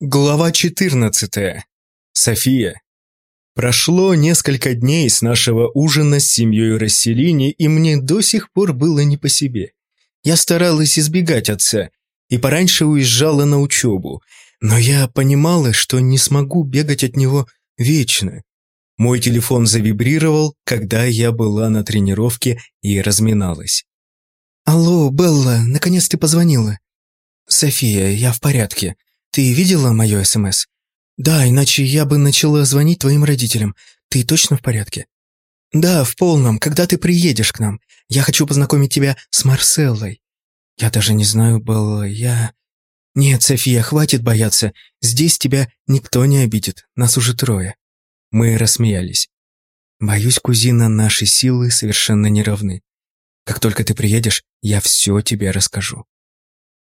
Глава 14. София. Прошло несколько дней с нашего ужина с семьей Расселини, и мне до сих пор было не по себе. Я старалась избегать отца и пораньше уезжала на учебу, но я понимала, что не смогу бегать от него вечно. Мой телефон завибрировал, когда я была на тренировке и разминалась. «Алло, Белла, наконец ты позвонила». «София, я в порядке. Ты видела мое СМС? Да, иначе я бы начала звонить твоим родителям. Ты точно в порядке? Да, в полном. Когда ты приедешь к нам? Я хочу познакомить тебя с Марселлой. Я даже не знаю, Белла, я... Нет, София, хватит бояться. Здесь тебя никто не обидит. Нас уже трое. Мы рассмеялись. Боюсь, кузина, наши силы совершенно не равны. Как только ты приедешь, я все тебе расскажу.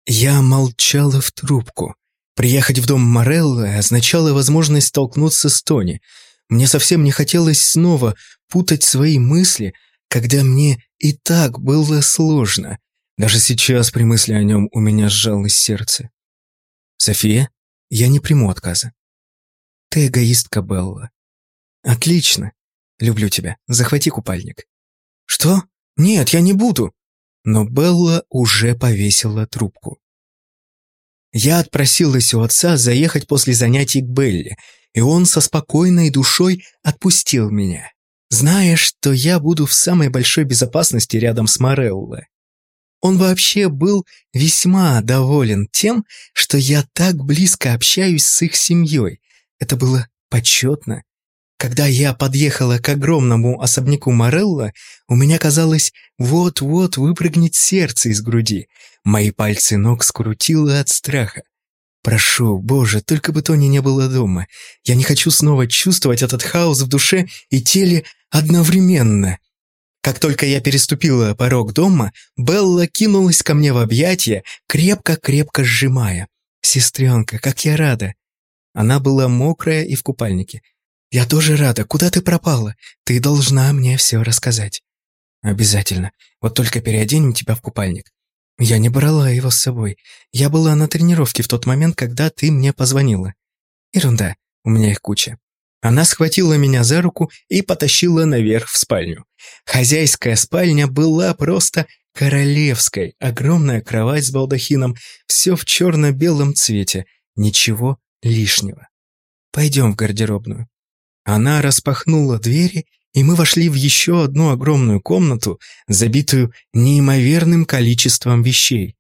Я молчала в трубку. Приехать в дом Мореллы означало возможность столкнуться с Тони. Мне совсем не хотелось снова путать свои мысли, когда мне и так было сложно. Даже сейчас при мысли о нем у меня сжалось сердце. «София, я не приму отказа». «Ты эгоистка, Белла». «Отлично. Люблю тебя. Захвати купальник». «Что? Нет, я не буду». Но Белла уже повесила трубку. Я отпросилась у отца заехать после занятий к Белле, и он со спокойной душой отпустил меня, зная, что я буду в самой большой безопасности рядом с Морелло. Он вообще был весьма доволен тем, что я так близко общаюсь с их семьей. Это было почетно когда я подъехала к огромному особняку Морелла, у меня казалось, вот-вот выпрыгнет сердце из груди. Мои пальцы ног скрутило от страха. Прошу, Боже, только бы Тони не было дома. Я не хочу снова чувствовать этот хаос в душе и теле одновременно. Как только я переступила порог дома, Белла кинулась ко мне в объятия, крепко-крепко сжимая. «Сестренка, как я рада!» Она была мокрая и в купальнике. «Я тоже рада. Куда ты пропала? Ты должна мне все рассказать». «Обязательно. Вот только переоденем тебя в купальник». «Я не брала его с собой. Я была на тренировке в тот момент, когда ты мне позвонила». «Ерунда. У меня их куча». Она схватила меня за руку и потащила наверх в спальню. Хозяйская спальня была просто королевской. Огромная кровать с балдахином, все в черно-белом цвете. Ничего лишнего. «Пойдем в гардеробную». Она распахнула двери, и мы вошли в еще одну огромную комнату, забитую неимоверным количеством вещей.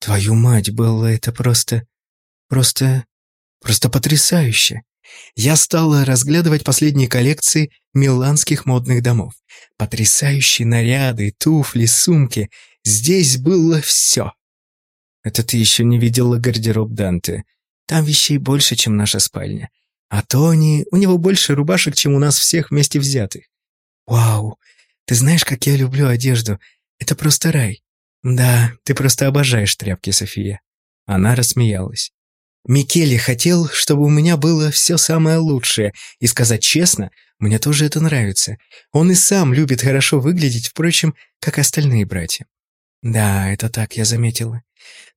Твою мать, было это просто... просто... просто потрясающе. Я стала разглядывать последние коллекции миланских модных домов. Потрясающие наряды, туфли, сумки. Здесь было все. Это ты еще не видела гардероб Данте. Там вещей больше, чем наша спальня. А Тони, у него больше рубашек, чем у нас всех вместе взятых. Вау, ты знаешь, как я люблю одежду. Это просто рай. Да, ты просто обожаешь тряпки, София. Она рассмеялась. Микеле хотел, чтобы у меня было все самое лучшее, и сказать честно, мне тоже это нравится. Он и сам любит хорошо выглядеть, впрочем, как остальные братья. Да, это так, я заметила.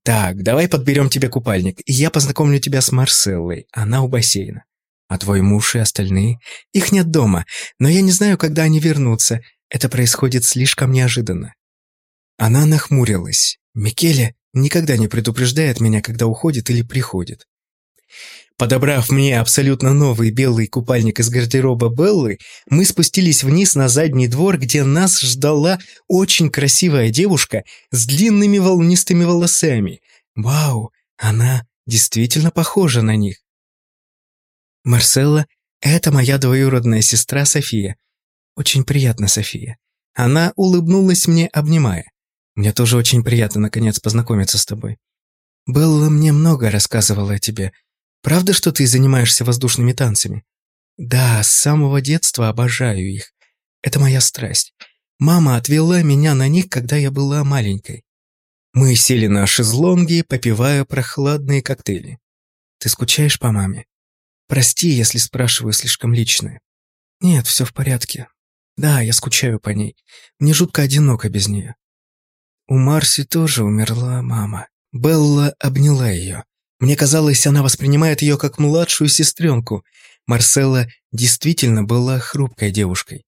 Так, давай подберем тебе купальник, и я познакомлю тебя с Марселлой, она у бассейна. А твой муж и остальные? Их нет дома, но я не знаю, когда они вернутся. Это происходит слишком неожиданно». Она нахмурилась. Микеле никогда не предупреждает меня, когда уходит или приходит. Подобрав мне абсолютно новый белый купальник из гардероба Беллы, мы спустились вниз на задний двор, где нас ждала очень красивая девушка с длинными волнистыми волосами. Вау, она действительно похожа на них. Марселла — это моя двоюродная сестра София. Очень приятно, София. Она улыбнулась мне, обнимая. Мне тоже очень приятно, наконец, познакомиться с тобой. Белла мне много рассказывала о тебе. Правда, что ты занимаешься воздушными танцами? Да, с самого детства обожаю их. Это моя страсть. Мама отвела меня на них, когда я была маленькой. Мы сели на шезлонги, попивая прохладные коктейли. Ты скучаешь по маме? Прости, если спрашиваю слишком личное. Нет, все в порядке. Да, я скучаю по ней. Мне жутко одиноко без нее. У Марси тоже умерла мама. Белла обняла ее. Мне казалось, она воспринимает ее как младшую сестренку. Марселла действительно была хрупкой девушкой.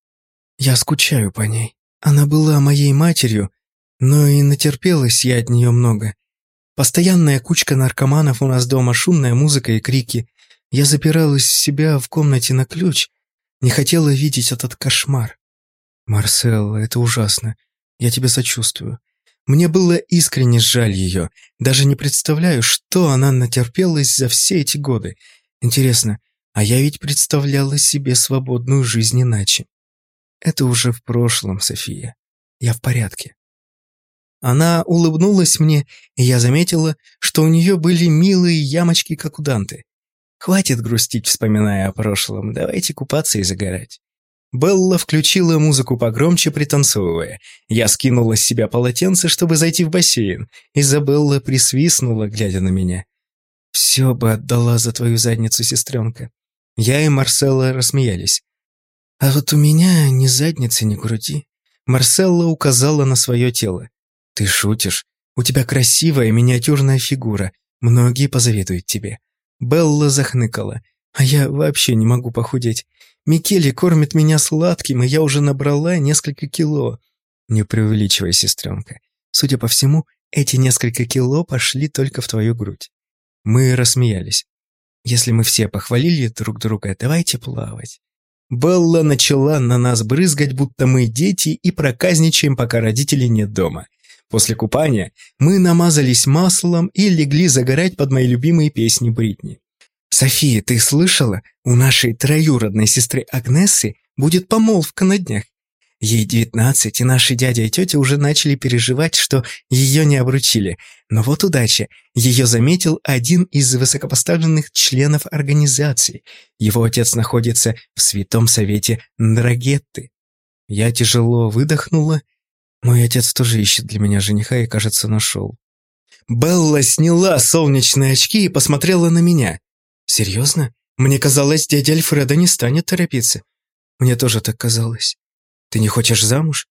Я скучаю по ней. Она была моей матерью, но и натерпелась я от нее много. Постоянная кучка наркоманов у нас дома, шумная музыка и крики. Я запиралась себя в комнате на ключ, не хотела видеть этот кошмар. Марселла, это ужасно. Я тебе сочувствую. Мне было искренне жаль ее. Даже не представляю, что она натерпелась за все эти годы. Интересно, а я ведь представляла себе свободную жизнь иначе. Это уже в прошлом, София. Я в порядке. Она улыбнулась мне, и я заметила, что у нее были милые ямочки, как у Данты. Хватит грустить, вспоминая о прошлом, давайте купаться и загорать. Белла включила музыку погромче, пританцовывая. Я скинула с себя полотенце, чтобы зайти в бассейн. Изабелла присвистнула, глядя на меня. «Все бы отдала за твою задницу, сестренка». Я и Марселла рассмеялись. «А вот у меня ни задницы, ни груди». Марселла указала на свое тело. «Ты шутишь? У тебя красивая миниатюрная фигура. Многие позавидуют тебе». Белла захныкала. «А я вообще не могу похудеть. Микеле кормит меня сладким, и я уже набрала несколько кило. Не преувеличивай, сестренка. Судя по всему, эти несколько кило пошли только в твою грудь. Мы рассмеялись. Если мы все похвалили друг друга, давайте плавать. Белла начала на нас брызгать, будто мы дети, и проказничаем, пока родителей нет дома. После купания мы намазались маслом и легли загорать под мои любимые песни Бритни. «София, ты слышала? У нашей троюродной сестры Агнесы будет помолвка на днях. Ей девятнадцать, и наши дядя и тетя уже начали переживать, что ее не обручили. Но вот удача. Ее заметил один из высокопоставленных членов организации. Его отец находится в Святом Совете Ндрагетты. Я тяжело выдохнула. Мой отец тоже ищет для меня жениха и, кажется, нашел. Белла сняла солнечные очки и посмотрела на меня. «Серьезно? Мне казалось, дядя Альфреда не станет торопиться». «Мне тоже так казалось. Ты не хочешь замуж?»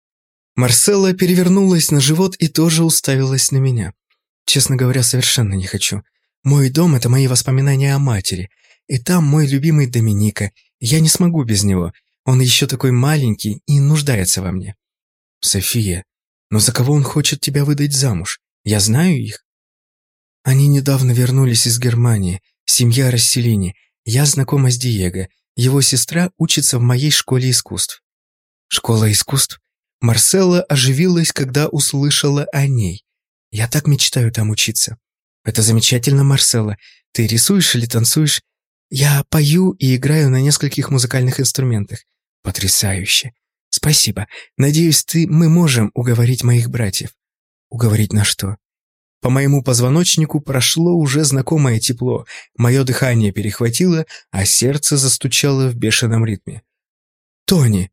Марселла перевернулась на живот и тоже уставилась на меня. «Честно говоря, совершенно не хочу. Мой дом — это мои воспоминания о матери. И там мой любимый Доминика. Я не смогу без него. Он еще такой маленький и нуждается во мне». «София, но за кого он хочет тебя выдать замуж? Я знаю их». Они недавно вернулись из Германии. Семья Расселини. Я знакома с Диего. Его сестра учится в моей школе искусств». «Школа искусств?» Марселла оживилась, когда услышала о ней. «Я так мечтаю там учиться». «Это замечательно, Марселла. Ты рисуешь или танцуешь?» «Я пою и играю на нескольких музыкальных инструментах». «Потрясающе. Спасибо. Надеюсь, ты мы можем уговорить моих братьев». «Уговорить на что?» По моему позвоночнику прошло уже знакомое тепло, мое дыхание перехватило, а сердце застучало в бешеном ритме. «Тони,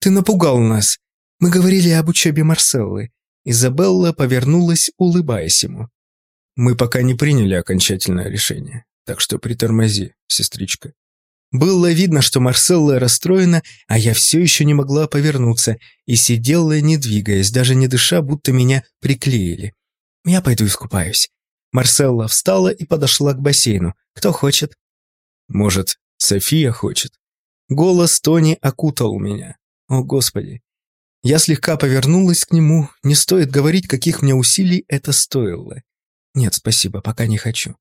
ты напугал нас. Мы говорили об учебе Марселлы». Изабелла повернулась, улыбаясь ему. «Мы пока не приняли окончательное решение, так что притормози, сестричка». Было видно, что Марселла расстроена, а я все еще не могла повернуться и сидела, не двигаясь, даже не дыша, будто меня приклеили. Я пойду искупаюсь». Марселла встала и подошла к бассейну. «Кто хочет?» «Может, София хочет?» Голос Тони окутал меня. «О, Господи!» Я слегка повернулась к нему. Не стоит говорить, каких мне усилий это стоило. Нет, спасибо, пока не хочу.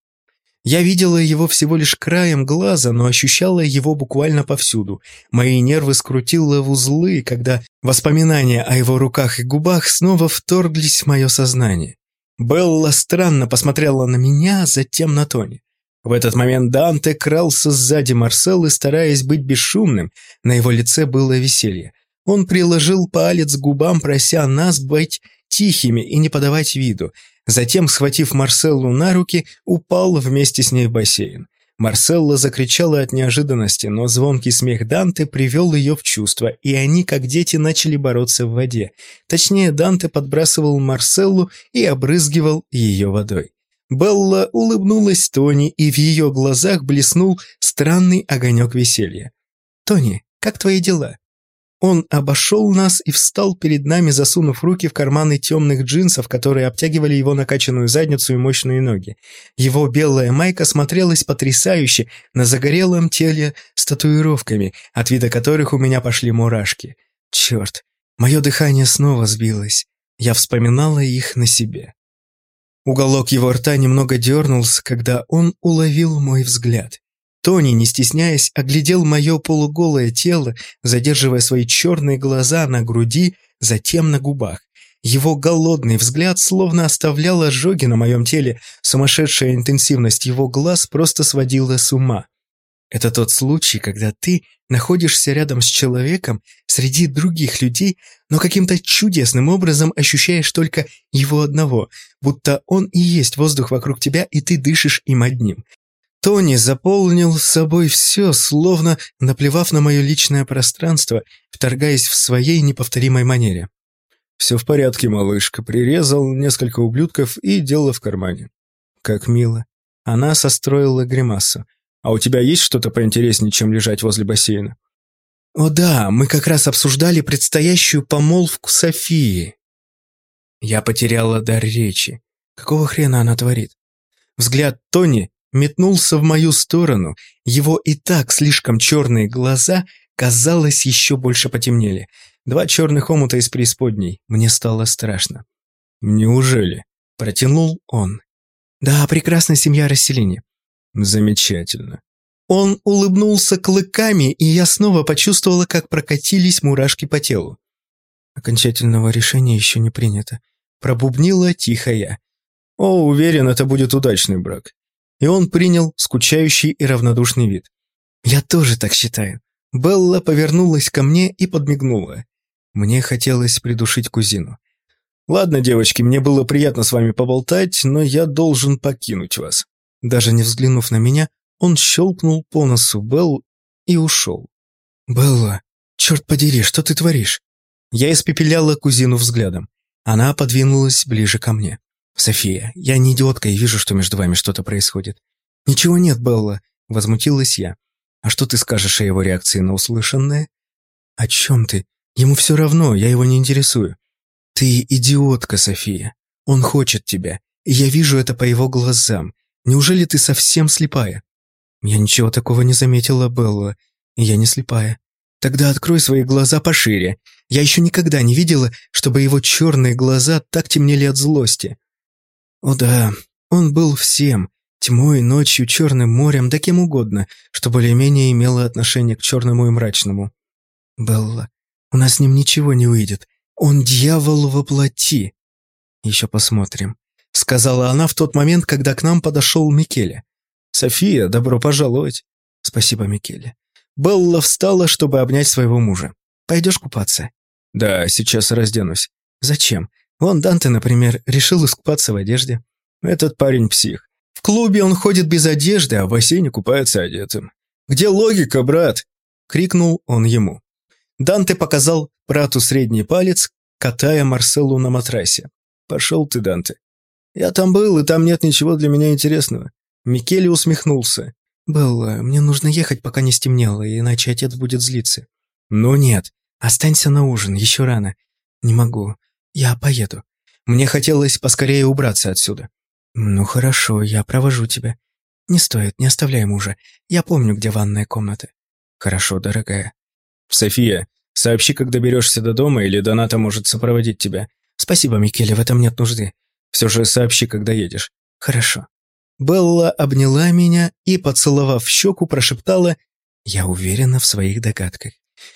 Я видела его всего лишь краем глаза, но ощущала его буквально повсюду. Мои нервы скрутило в узлы, когда воспоминания о его руках и губах снова вторглись в мое сознание. Белла странно посмотрела на меня, затем на Тони. В этот момент Данте крался сзади Марселлы, стараясь быть бесшумным. На его лице было веселье. Он приложил палец к губам, прося нас быть тихими и не подавать виду. Затем, схватив Марселлу на руки, упал вместе с ней в бассейн. Марселла закричала от неожиданности, но звонкий смех Данте привел ее в чувство, и они, как дети, начали бороться в воде. Точнее, Данте подбрасывал Марселлу и обрызгивал ее водой. Белла улыбнулась Тони, и в ее глазах блеснул странный огонек веселья. «Тони, как твои дела?» Он обошел нас и встал перед нами, засунув руки в карманы темных джинсов, которые обтягивали его накачанную задницу и мощные ноги. Его белая майка смотрелась потрясающе на загорелом теле с татуировками, от вида которых у меня пошли мурашки. Черт, мое дыхание снова сбилось. Я вспоминала их на себе. Уголок его рта немного дернулся, когда он уловил мой взгляд. Тони, не стесняясь, оглядел мое полуголое тело, задерживая свои черные глаза на груди, затем на губах. Его голодный взгляд словно оставлял ожоги на моем теле, сумасшедшая интенсивность его глаз просто сводила с ума. Это тот случай, когда ты находишься рядом с человеком среди других людей, но каким-то чудесным образом ощущаешь только его одного, будто он и есть воздух вокруг тебя, и ты дышишь им одним. Тони заполнил собой все, словно наплевав на мое личное пространство, вторгаясь в своей неповторимой манере. «Все в порядке, малышка», прирезал несколько ублюдков и дело в кармане. Как мило. Она состроила гримасу. «А у тебя есть что-то поинтереснее, чем лежать возле бассейна?» «О да, мы как раз обсуждали предстоящую помолвку Софии». Я потеряла дар речи. Какого хрена она творит? Взгляд Тони метнулся в мою сторону. Его и так слишком черные глаза, казалось, еще больше потемнели. Два черных омута из преисподней. Мне стало страшно. «Неужели?» – протянул он. «Да, прекрасная семья расселения». «Замечательно». Он улыбнулся клыками, и я снова почувствовала, как прокатились мурашки по телу. Окончательного решения еще не принято. Пробубнила тихо я. О, уверен, это будет удачный брак и он принял скучающий и равнодушный вид. «Я тоже так считаю». Белла повернулась ко мне и подмигнула. Мне хотелось придушить кузину. «Ладно, девочки, мне было приятно с вами поболтать, но я должен покинуть вас». Даже не взглянув на меня, он щелкнул по носу Белл и ушел. «Белла, черт подери, что ты творишь?» Я испепеляла кузину взглядом. Она подвинулась ближе ко мне. «София, я не идиотка и вижу, что между вами что-то происходит». «Ничего нет, Белла», — возмутилась я. «А что ты скажешь о его реакции на услышанное?» «О чем ты? Ему все равно, я его не интересую». «Ты идиотка, София. Он хочет тебя, и я вижу это по его глазам. Неужели ты совсем слепая?» «Я ничего такого не заметила, Белла, я не слепая». «Тогда открой свои глаза пошире. Я еще никогда не видела, чтобы его черные глаза так темнели от злости». О да, он был всем, тьмой, ночью, черным морем, да кем угодно, что более-менее имело отношение к черному и мрачному. Белла, у нас с ним ничего не выйдет. Он дьявол во плоти. Еще посмотрим, сказала она в тот момент, когда к нам подошел Микеле. София, добро пожаловать. Спасибо, Микеле. Белла встала, чтобы обнять своего мужа. Пойдешь купаться? Да, сейчас разденусь. Зачем? Вон Данте, например, решил искупаться в одежде. Этот парень псих. В клубе он ходит без одежды, а в бассейне купается одетым. «Где логика, брат?» — крикнул он ему. Данте показал брату средний палец, катая Марселу на матрасе. «Пошел ты, Данте». «Я там был, и там нет ничего для меня интересного». Микеле усмехнулся. «Белла, мне нужно ехать, пока не стемнело, иначе отец будет злиться». «Ну нет, останься на ужин, еще рано». «Не могу. «Я поеду. Мне хотелось поскорее убраться отсюда». «Ну хорошо, я провожу тебя». «Не стоит, не оставляй мужа. Я помню, где ванная комната». «Хорошо, дорогая». «София, сообщи, как доберешься до дома, или Доната может сопроводить тебя». «Спасибо, Микеле, в этом нет нужды. Все же сообщи, когда едешь». «Хорошо». Белла обняла меня и, поцеловав щеку, прошептала «Я уверена в своих догадках».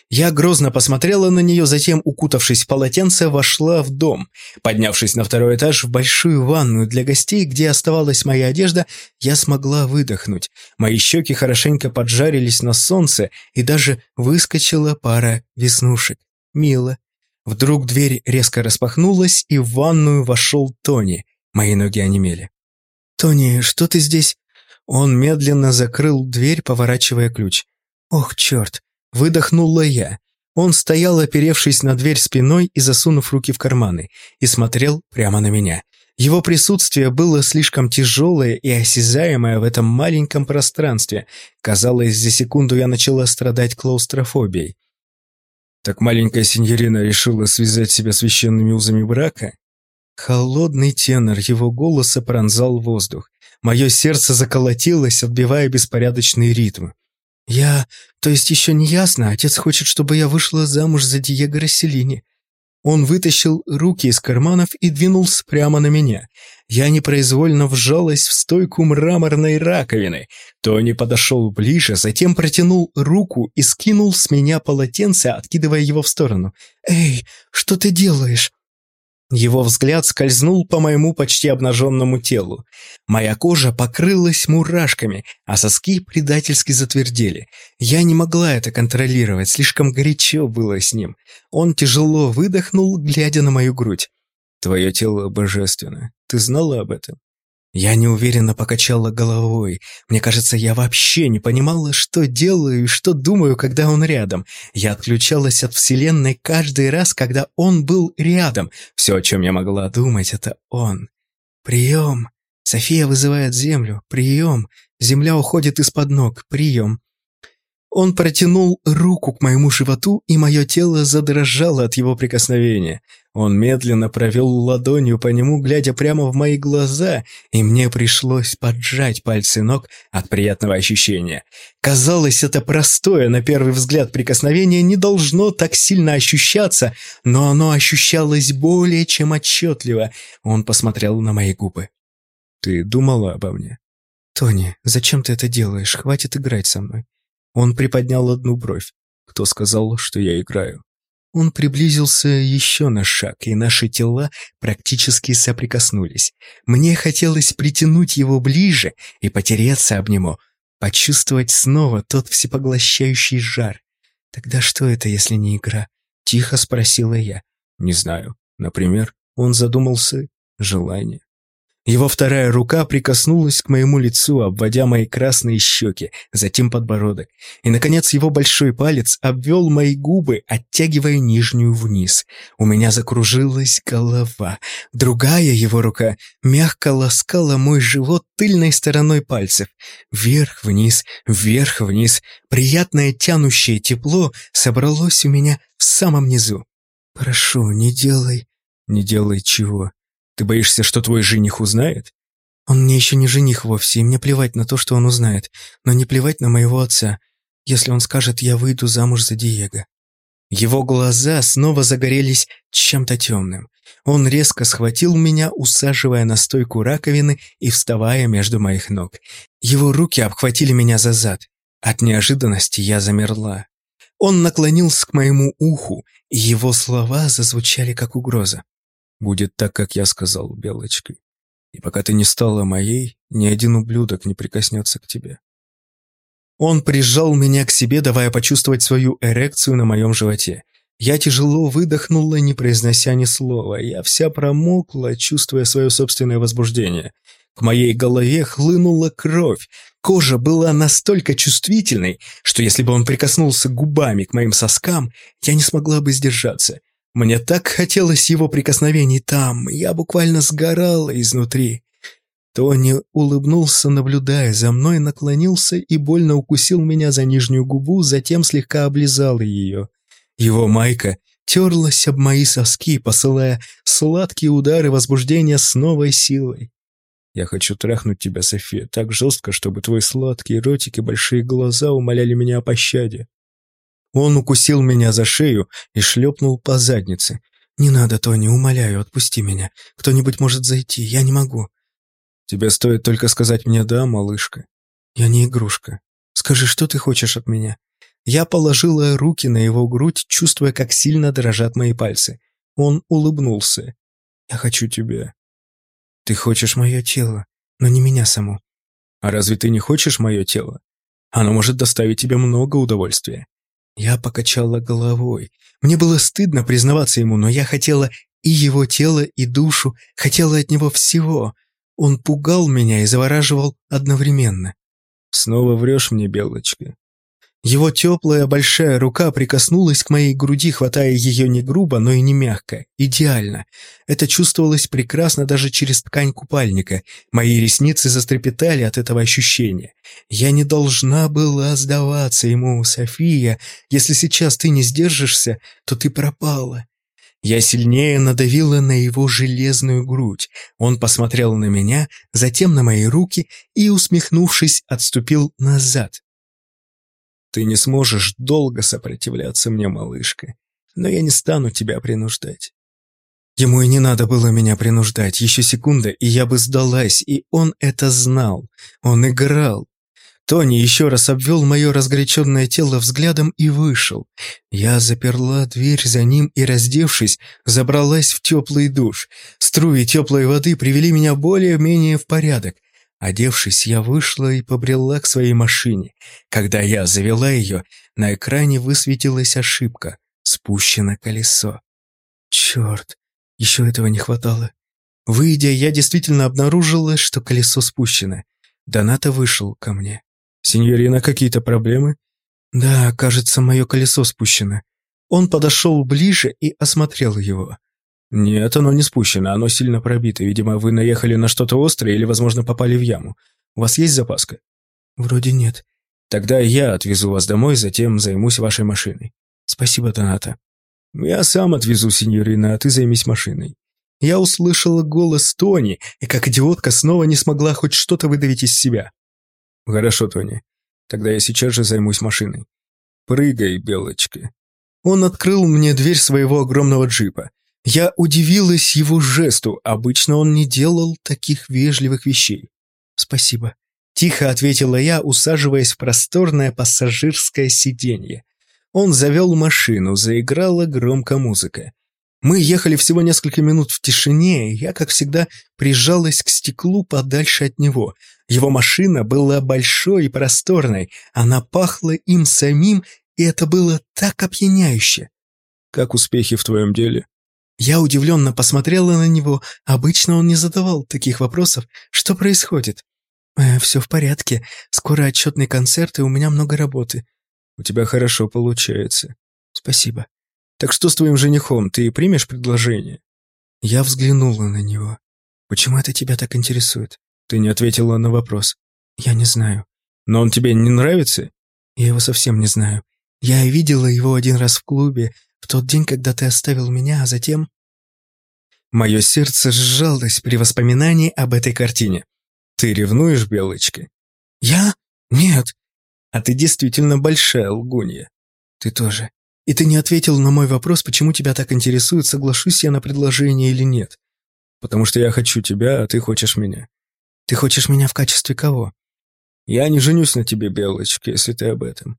Я грозно посмотрела на нее, затем, укутавшись в полотенце, вошла в дом. Поднявшись на второй этаж в большую ванную для гостей, где оставалась моя одежда, я смогла выдохнуть. Мои щеки хорошенько поджарились на солнце, и даже выскочила пара веснушек. Мило. Вдруг дверь резко распахнулась, и в ванную вошел Тони. Мои ноги онемели. «Тони, что ты здесь?» Он медленно закрыл дверь, поворачивая ключ. «Ох, черт! Выдохнула я. Он стоял, оперевшись на дверь спиной и засунув руки в карманы, и смотрел прямо на меня. Его присутствие было слишком тяжелое и осязаемое в этом маленьком пространстве. Казалось, за секунду я начала страдать клаустрофобией. Так маленькая синьорина решила связать себя священными узами брака? Холодный тенор его голоса пронзал воздух. Мое сердце заколотилось, отбивая беспорядочный ритм. «Я... То есть еще не ясно, отец хочет, чтобы я вышла замуж за Диего Расселини». Он вытащил руки из карманов и двинулся прямо на меня. Я непроизвольно вжалась в стойку мраморной раковины. Тони подошел ближе, затем протянул руку и скинул с меня полотенце, откидывая его в сторону. «Эй, что ты делаешь?» Его взгляд скользнул по моему почти обнаженному телу. Моя кожа покрылась мурашками, а соски предательски затвердели. Я не могла это контролировать, слишком горячо было с ним. Он тяжело выдохнул, глядя на мою грудь. «Твое тело божественно. Ты знала об этом?» Я неуверенно покачала головой. Мне кажется, я вообще не понимала, что делаю и что думаю, когда он рядом. Я отключалась от Вселенной каждый раз, когда он был рядом. Все, о чем я могла думать, это он. Прием. София вызывает Землю. Прием. Земля уходит из-под ног. Прием. Он протянул руку к моему животу, и мое тело задрожало от его прикосновения. Он медленно провел ладонью по нему, глядя прямо в мои глаза, и мне пришлось поджать пальцы ног от приятного ощущения. Казалось, это простое, на первый взгляд, прикосновение не должно так сильно ощущаться, но оно ощущалось более чем отчетливо. Он посмотрел на мои губы. «Ты думала обо мне?» «Тони, зачем ты это делаешь? Хватит играть со мной. Он приподнял одну бровь. Кто сказал, что я играю? Он приблизился еще на шаг, и наши тела практически соприкоснулись. Мне хотелось притянуть его ближе и потереться об него, почувствовать снова тот всепоглощающий жар. «Тогда что это, если не игра?» — тихо спросила я. «Не знаю. Например, он задумался желание». Его вторая рука прикоснулась к моему лицу, обводя мои красные щеки, затем подбородок. И, наконец, его большой палец обвел мои губы, оттягивая нижнюю вниз. У меня закружилась голова. Другая его рука мягко ласкала мой живот тыльной стороной пальцев. Вверх-вниз, вверх-вниз. Приятное тянущее тепло собралось у меня в самом низу. «Прошу, не делай...» «Не делай чего?» Ты боишься, что твой жених узнает? Он мне еще не жених вовсе, и мне плевать на то, что он узнает, но не плевать на моего отца. Если он скажет, я выйду замуж за Диего. Его глаза снова загорелись чем-то темным. Он резко схватил меня, усаживая на стойку раковины и вставая между моих ног. Его руки обхватили меня за зад. От неожиданности я замерла. Он наклонился к моему уху, и его слова зазвучали как угроза. Будет так, как я сказал, Белочкой. И пока ты не стала моей, ни один ублюдок не прикоснется к тебе. Он прижал меня к себе, давая почувствовать свою эрекцию на моем животе. Я тяжело выдохнула, не произнося ни слова. Я вся промокла, чувствуя свое собственное возбуждение. К моей голове хлынула кровь. Кожа была настолько чувствительной, что если бы он прикоснулся губами к моим соскам, я не смогла бы сдержаться. Мне так хотелось его прикосновений там, я буквально сгорала изнутри. Тони улыбнулся, наблюдая за мной, наклонился и больно укусил меня за нижнюю губу, затем слегка облизал ее. Его майка терлась об мои соски, посылая сладкие удары возбуждения с новой силой. «Я хочу трахнуть тебя, София, так жестко, чтобы твои сладкие ротики большие глаза умоляли меня о пощаде. Он укусил меня за шею и шлепнул по заднице. «Не надо, Тони, умоляю, отпусти меня. Кто-нибудь может зайти, я не могу». «Тебе стоит только сказать мне «да», малышка». «Я не игрушка. Скажи, что ты хочешь от меня?» Я положила руки на его грудь, чувствуя, как сильно дрожат мои пальцы. Он улыбнулся. «Я хочу тебя». «Ты хочешь мое тело, но не меня саму». «А разве ты не хочешь мое тело? Оно может доставить тебе много удовольствия». Я покачала головой. Мне было стыдно признаваться ему, но я хотела и его тело, и душу, хотела от него всего. Он пугал меня и завораживал одновременно. «Снова врешь мне, Белочка?» Его теплая большая рука прикоснулась к моей груди, хватая ее не грубо, но и не мягко. Идеально. Это чувствовалось прекрасно даже через ткань купальника. Мои ресницы застрепетали от этого ощущения. Я не должна была сдаваться ему, София. Если сейчас ты не сдержишься, то ты пропала. Я сильнее надавила на его железную грудь. Он посмотрел на меня, затем на мои руки и, усмехнувшись, отступил назад. Ты не сможешь долго сопротивляться мне, малышка, но я не стану тебя принуждать. Ему и не надо было меня принуждать, еще секунда, и я бы сдалась, и он это знал. Он играл. Тони еще раз обвел мое разгоряченное тело взглядом и вышел. Я заперла дверь за ним и, раздевшись, забралась в теплый душ. Струи теплой воды привели меня более-менее в порядок. Одевшись, я вышла и побрела к своей машине. Когда я завела ее, на экране высветилась ошибка. Спущено колесо. Черт, еще этого не хватало. Выйдя, я действительно обнаружила, что колесо спущено. Доната вышел ко мне. «Синьорина, какие-то проблемы?» «Да, кажется, мое колесо спущено». Он подошел ближе и осмотрел его. «Нет, оно не спущено, оно сильно пробито. Видимо, вы наехали на что-то острое или, возможно, попали в яму. У вас есть запаска?» «Вроде нет». «Тогда я отвезу вас домой, затем займусь вашей машиной». «Спасибо, Доната». «Я сам отвезу, сеньорина, а ты займись машиной». Я услышала голос Тони и, как идиотка, снова не смогла хоть что-то выдавить из себя. «Хорошо, Тони. Тогда я сейчас же займусь машиной. Прыгай, белочка». Он открыл мне дверь своего огромного джипа. Я удивилась его жесту, обычно он не делал таких вежливых вещей. «Спасибо», — тихо ответила я, усаживаясь в просторное пассажирское сиденье. Он завел машину, заиграла громко музыка. Мы ехали всего несколько минут в тишине, и я, как всегда, прижалась к стеклу подальше от него. Его машина была большой и просторной, она пахла им самим, и это было так опьяняюще. «Как успехи в твоем деле?» Я удивленно посмотрела на него. Обычно он не задавал таких вопросов. Что происходит? Э, «Все в порядке. Скоро отчетный концерт, и у меня много работы». «У тебя хорошо получается». «Спасибо». «Так что с твоим женихом? Ты примешь предложение?» Я взглянула на него. «Почему это тебя так интересует?» Ты не ответила на вопрос. «Я не знаю». «Но он тебе не нравится?» «Я его совсем не знаю. Я видела его один раз в клубе, в тот день, когда ты оставил меня, а затем...» Мое сердце сжалось при воспоминании об этой картине. «Ты ревнуешь, Белочка?» «Я? Нет». «А ты действительно большая лгунья». «Ты тоже. И ты не ответил на мой вопрос, почему тебя так интересует, соглашусь я на предложение или нет. Потому что я хочу тебя, а ты хочешь меня». «Ты хочешь меня в качестве кого?» «Я не женюсь на тебе, Белочка, если ты об этом.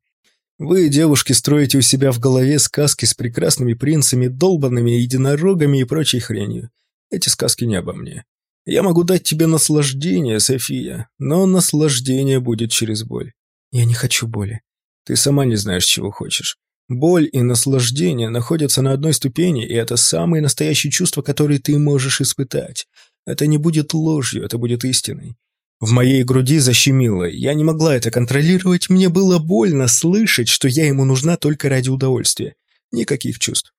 Вы, девушки, строите у себя в голове сказки с прекрасными принцами, долбанными единорогами и прочей хренью. Эти сказки не обо мне. Я могу дать тебе наслаждение, София, но наслаждение будет через боль. Я не хочу боли. Ты сама не знаешь, чего хочешь. Боль и наслаждение находятся на одной ступени, и это самые настоящие чувства, которые ты можешь испытать. Это не будет ложью, это будет истиной. В моей груди защемило, я не могла это контролировать, мне было больно слышать, что я ему нужна только ради удовольствия. Никаких чувств.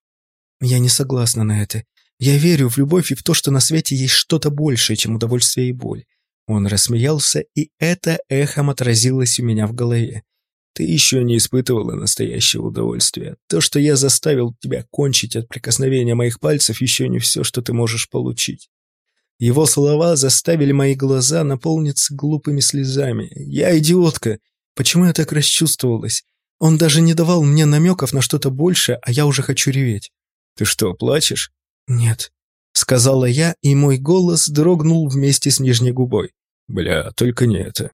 Я не согласна на это. Я верю в любовь и в то, что на свете есть что-то большее, чем удовольствие и боль. Он рассмеялся, и это эхом отразилось у меня в голове. Ты еще не испытывала настоящего удовольствия. То, что я заставил тебя кончить от прикосновения моих пальцев, еще не все, что ты можешь получить. Его слова заставили мои глаза наполниться глупыми слезами. Я идиотка. Почему я так расчувствовалась? Он даже не давал мне намеков на что-то большее, а я уже хочу реветь. Ты что, плачешь? Нет. Сказала я, и мой голос дрогнул вместе с нижней губой. Бля, только не это.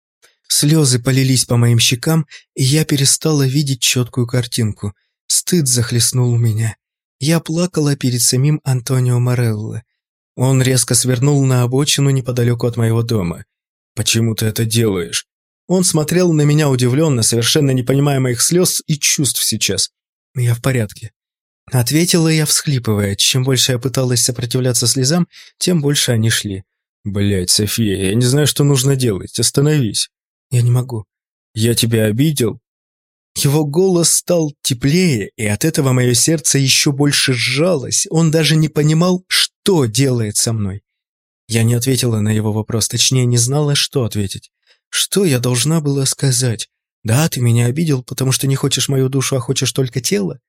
Слезы полились по моим щекам, и я перестала видеть четкую картинку. Стыд захлестнул меня. Я плакала перед самим Антонио Морелло. Он резко свернул на обочину неподалеку от моего дома. «Почему ты это делаешь?» Он смотрел на меня удивленно, совершенно не понимая моих слез и чувств сейчас. «Я в порядке». Ответила я, всхлипывая. Чем больше я пыталась сопротивляться слезам, тем больше они шли. Блять, София, я не знаю, что нужно делать. Остановись». «Я не могу». «Я тебя обидел?» Его голос стал теплее, и от этого мое сердце еще больше сжалось. Он даже не понимал, что делает со мной. Я не ответила на его вопрос, точнее, не знала, что ответить. Что я должна была сказать? Да, ты меня обидел, потому что не хочешь мою душу, а хочешь только тело?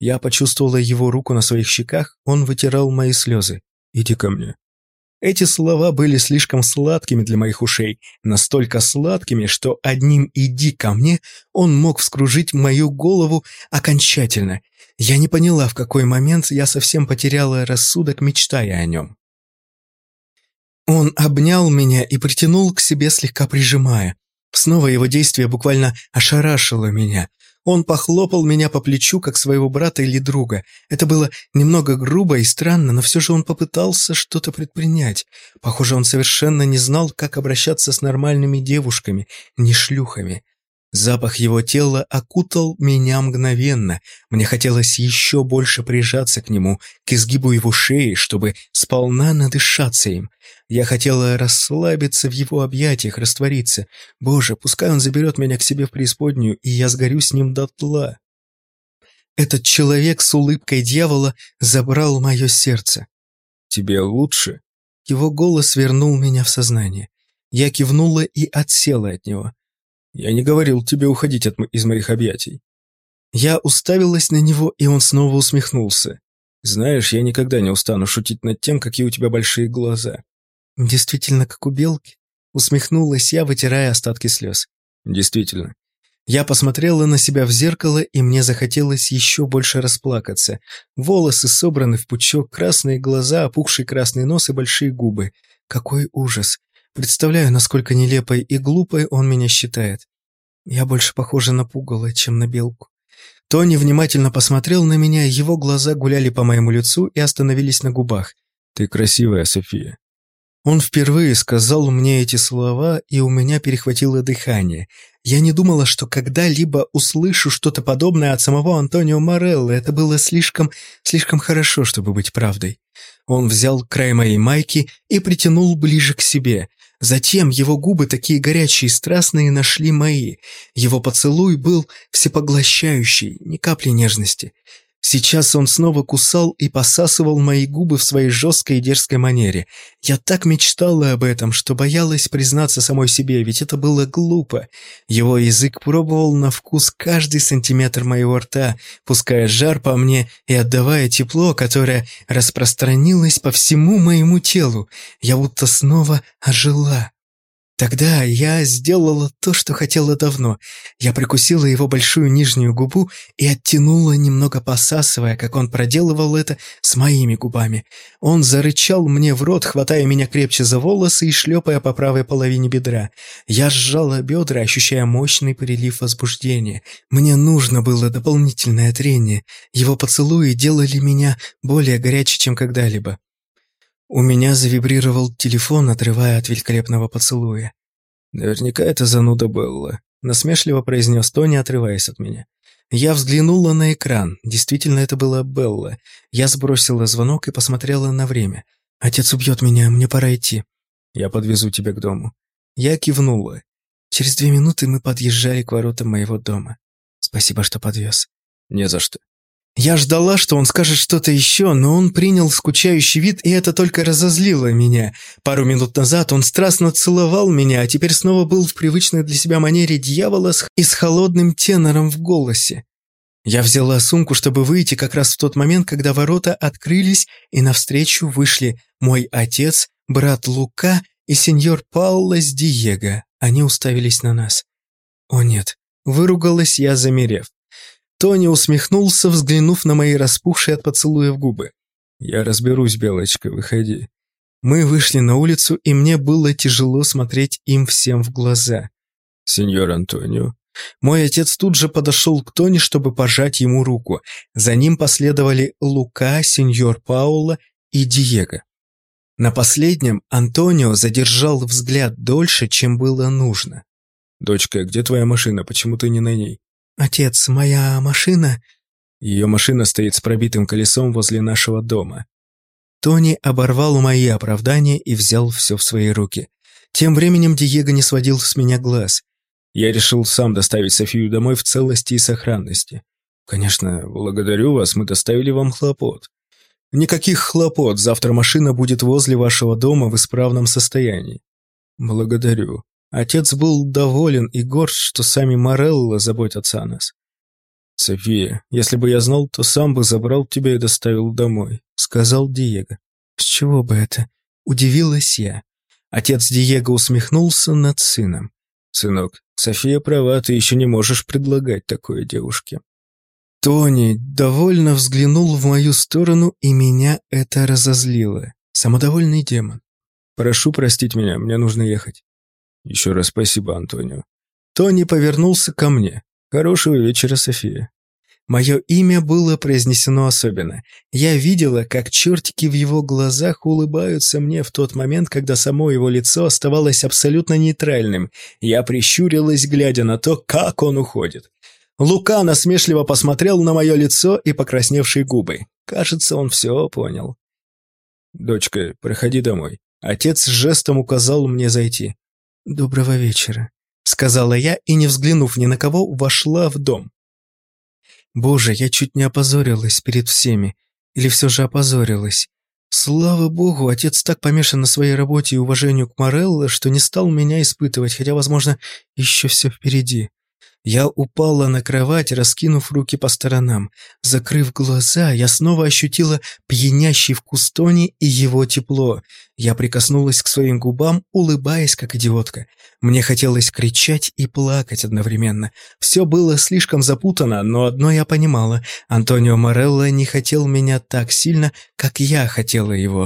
Я почувствовала его руку на своих щеках, он вытирал мои слезы. «Иди ко мне». Эти слова были слишком сладкими для моих ушей, настолько сладкими, что одним «иди ко мне» он мог вскружить мою голову окончательно. Я не поняла, в какой момент я совсем потеряла рассудок, мечтая о нем. Он обнял меня и притянул к себе, слегка прижимая. Снова его действие буквально ошарашило меня. Он похлопал меня по плечу, как своего брата или друга. Это было немного грубо и странно, но все же он попытался что-то предпринять. Похоже, он совершенно не знал, как обращаться с нормальными девушками, не шлюхами. Запах его тела окутал меня мгновенно. Мне хотелось еще больше прижаться к нему, к изгибу его шеи, чтобы сполна надышаться им. Я хотела расслабиться в его объятиях, раствориться. Боже, пускай он заберет меня к себе в преисподнюю, и я сгорю с ним дотла. Этот человек с улыбкой дьявола забрал мое сердце. «Тебе лучше?» Его голос вернул меня в сознание. Я кивнула и отсела от него. Я не говорил тебе уходить от, из моих объятий. Я уставилась на него, и он снова усмехнулся. Знаешь, я никогда не устану шутить над тем, какие у тебя большие глаза. Действительно, как у белки. Усмехнулась я, вытирая остатки слез. Действительно. Я посмотрела на себя в зеркало, и мне захотелось еще больше расплакаться. Волосы собраны в пучок, красные глаза, опухший красный нос и большие губы. Какой ужас. Представляю, насколько нелепой и глупой он меня считает. Я больше похожа на пугало, чем на белку. Тони внимательно посмотрел на меня, его глаза гуляли по моему лицу и остановились на губах. «Ты красивая, София». Он впервые сказал мне эти слова, и у меня перехватило дыхание. Я не думала, что когда-либо услышу что-то подобное от самого Антонио Морелло. Это было слишком, слишком хорошо, чтобы быть правдой. Он взял край моей майки и притянул ближе к себе. Затем его губы, такие горячие и страстные, нашли мои. Его поцелуй был всепоглощающий, ни капли нежности. Сейчас он снова кусал и посасывал мои губы в своей жесткой и дерзкой манере. Я так мечтала об этом, что боялась признаться самой себе, ведь это было глупо. Его язык пробовал на вкус каждый сантиметр моего рта, пуская жар по мне и отдавая тепло, которое распространилось по всему моему телу. Я будто снова ожила. Тогда я сделала то, что хотела давно. Я прикусила его большую нижнюю губу и оттянула, немного посасывая, как он проделывал это с моими губами. Он зарычал мне в рот, хватая меня крепче за волосы и шлепая по правой половине бедра. Я сжала бедра, ощущая мощный прилив возбуждения. Мне нужно было дополнительное трение. Его поцелуи делали меня более горячей, чем когда-либо. У меня завибрировал телефон, отрывая от великолепного поцелуя. «Наверняка это зануда Белла», — насмешливо произнес Тони, отрываясь от меня. Я взглянула на экран. Действительно, это была Белла. Я сбросила звонок и посмотрела на время. «Отец убьет меня, мне пора идти». «Я подвезу тебя к дому». Я кивнула. Через две минуты мы подъезжали к воротам моего дома. Спасибо, что подвез. «Не за что». Я ждала, что он скажет что-то еще, но он принял скучающий вид, и это только разозлило меня. Пару минут назад он страстно целовал меня, а теперь снова был в привычной для себя манере дьявола и с холодным тенором в голосе. Я взяла сумку, чтобы выйти как раз в тот момент, когда ворота открылись, и навстречу вышли мой отец, брат Лука и сеньор Пауло Диего. Они уставились на нас. «О нет!» – выругалась я, замерев. Тони усмехнулся, взглянув на мои распухшие от поцелуев губы. «Я разберусь, Белочка, выходи». Мы вышли на улицу, и мне было тяжело смотреть им всем в глаза. «Сеньор Антонио». Мой отец тут же подошел к Тони, чтобы пожать ему руку. За ним последовали Лука, сеньор Паула и Диего. На последнем Антонио задержал взгляд дольше, чем было нужно. «Дочка, где твоя машина? Почему ты не на ней?» «Отец, моя машина...» Ее машина стоит с пробитым колесом возле нашего дома. Тони оборвал мои оправдания и взял все в свои руки. Тем временем Диего не сводил с меня глаз. Я решил сам доставить Софию домой в целости и сохранности. Конечно, благодарю вас, мы доставили вам хлопот. Никаких хлопот, завтра машина будет возле вашего дома в исправном состоянии. Благодарю. Отец был доволен и горд, что сами Морелло заботятся о нас. «София, если бы я знал, то сам бы забрал тебя и доставил домой», — сказал Диего. «С чего бы это?» — удивилась я. Отец Диего усмехнулся над сыном. «Сынок, София права, ты еще не можешь предлагать такое девушке». Тони довольно взглянул в мою сторону, и меня это разозлило. Самодовольный демон. «Прошу простить меня, мне нужно ехать». «Еще раз спасибо, Антонио». Тони повернулся ко мне. «Хорошего вечера, София». Мое имя было произнесено особенно. Я видела, как чертики в его глазах улыбаются мне в тот момент, когда само его лицо оставалось абсолютно нейтральным. Я прищурилась, глядя на то, как он уходит. Лука насмешливо посмотрел на мое лицо и покрасневшие губы. Кажется, он все понял. «Дочка, проходи домой». Отец жестом указал мне зайти. «Доброго вечера», — сказала я и, не взглянув ни на кого, вошла в дом. Боже, я чуть не опозорилась перед всеми. Или все же опозорилась. Слава богу, отец так помешан на своей работе и уважению к Морелло, что не стал меня испытывать, хотя, возможно, еще все впереди. Я упала на кровать, раскинув руки по сторонам. Закрыв глаза, я снова ощутила пьянящий вкус Тони и его тепло. Я прикоснулась к своим губам, улыбаясь, как идиотка. Мне хотелось кричать и плакать одновременно. Все было слишком запутано, но одно я понимала. Антонио Морелло не хотел меня так сильно, как я хотела его.